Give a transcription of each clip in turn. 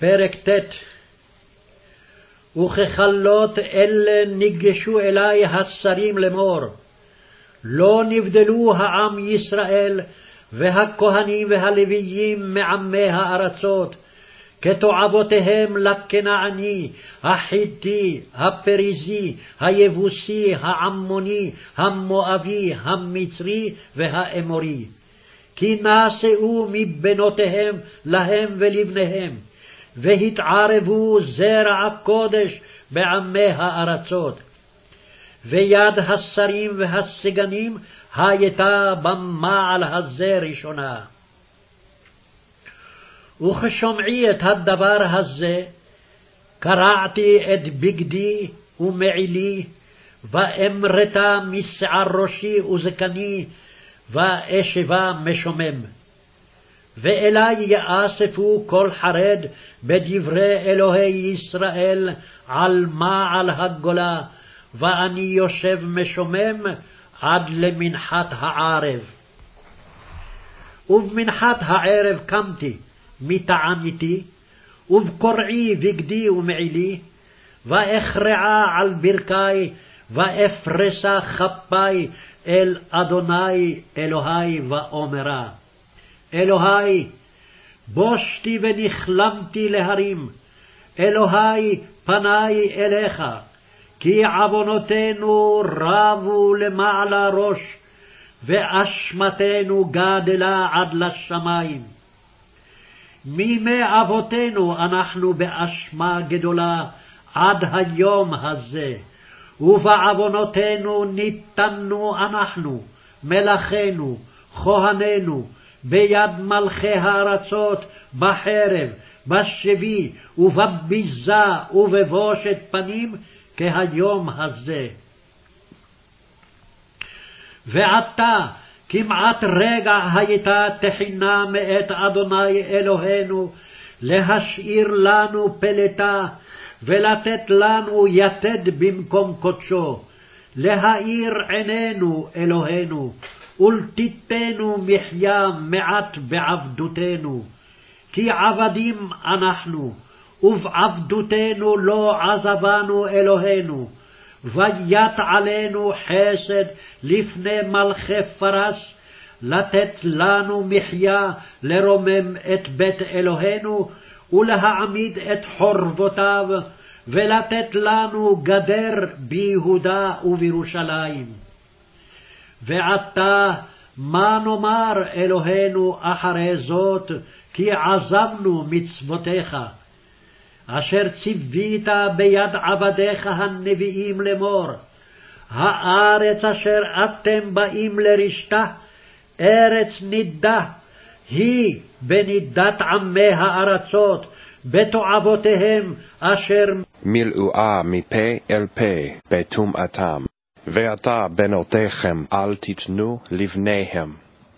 פרק ט' וככלות אלה ניגשו אלי השרים לאמור, לא נבדלו העם ישראל והכהנים והלוויים מעמי הארצות, כתועבותיהם לכנעני, החיתי, הפריזי, היבוסי, העמוני, המואבי, המצרי והאמורי. כי נשאו מבנותיהם להם ולבניהם, והתערבו זרע הקודש בעמי הארצות. ויד השרים והסגנים הייתה במעל הזה ראשונה. וכשומעי את הדבר הזה, קרעתי את בגדי ומעילי, ואמרתה משער ראשי וזקני, ואשבה משומם. ואלי יאספו כל חרד בדברי אלוהי ישראל על מעל הגולה, ואני יושב משומם עד למנחת הערב. ובמנחת הערב קמתי מתעניתי, ובקורעי בגדי ומעילי, ואכרעה על ברכי, ואפרסה כפי אל אדוני אלוהי ואומרה. אלוהי, בושתי ונכלמתי להרים, אלוהי פני אליך, כי עוונותינו רבו למעלה ראש, ואשמתנו גדלה עד לשמים. מימי אבותינו אנחנו באשמה גדולה עד היום הזה, ובעוונותינו ניתנו אנחנו, מלאכינו, כהנינו, ביד מלכי הארצות, בחרב, בשבי, ובביזה, ובבושת פנים, כהיום הזה. ועתה כמעט רגע הייתה תחינה מאת אדוני אלוהינו, להשאיר לנו פלטה, ולתת לנו יתד במקום קודשו, להאיר עינינו אלוהינו, ולתיתנו מחיה מעט בעבדותנו. כי עבדים אנחנו, ובעבדותנו לא עזבנו אלוהינו, ויט עלינו חסד לפני מלכי פרס, לתת לנו מחיה לרומם את בית אלוהינו, ולהעמיד את חורבותיו, ולתת לנו גדר ביהודה ובירושלים. ועתה מה נאמר אלוהינו אחרי זאת, כי עזבנו מצוותיך, אשר ציווית ביד עבדיך הנביאים לאמור, הארץ אשר אתם באים לרשתה, ארץ נידה, היא בנידת עמי הארצות, בתועבותיהם אשר מילאוה מפה אל פה בטומאתם. ועתה בנותיכם אל תיתנו לבניהם,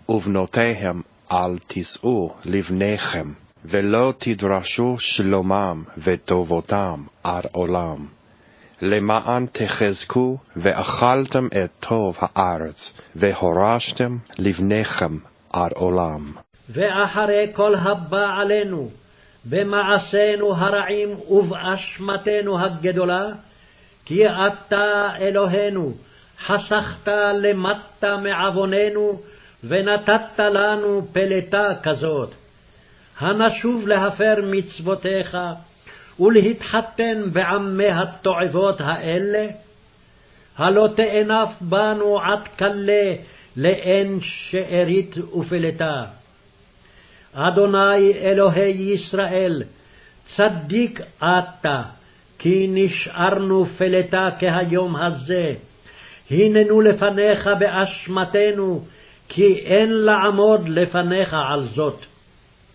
ובנותיהם אל תישאו לבניכם, ולא תדרשו שלומם וטובותם עד עולם. למען תחזקו ואכלתם את טוב הארץ, והורשתם לבניכם עד עולם. ואחרי כל הבא עלינו, במעשינו הרעים ובאשמתנו הגדולה, כי אתה אלוהינו, חסכת למטה מעווננו, ונתת לנו פלטה כזאת. הנשוב להפר מצוותיך, ולהתחתן בעמי התועבות האלה? הלא תאנף בנו עד כלה לאין שארית ופלטה. אדוני אלוהי ישראל, צדיק אתה, כי נשארנו פלטה כהיום הזה. הננו לפניך באשמתנו, כי אין לעמוד לפניך על זאת.